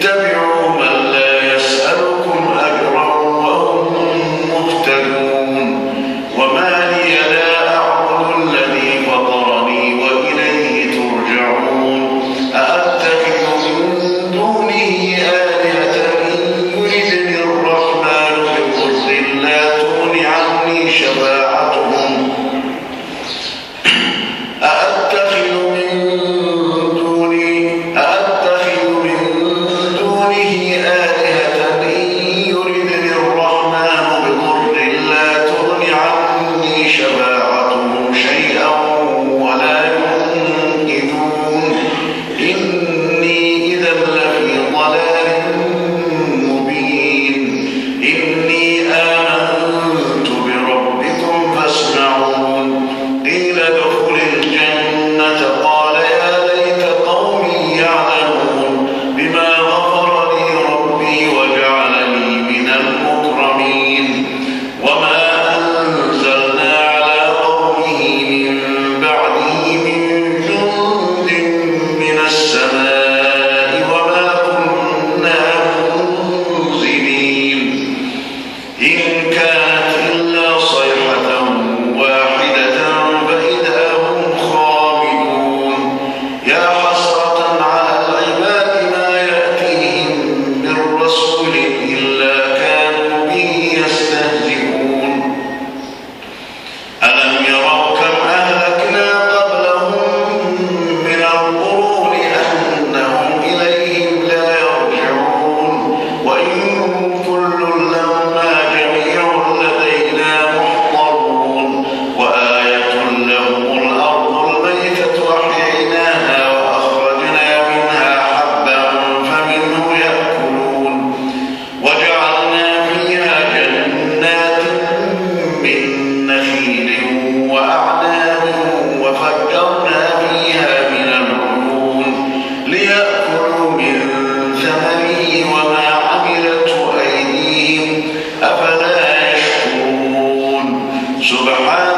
W. سبحان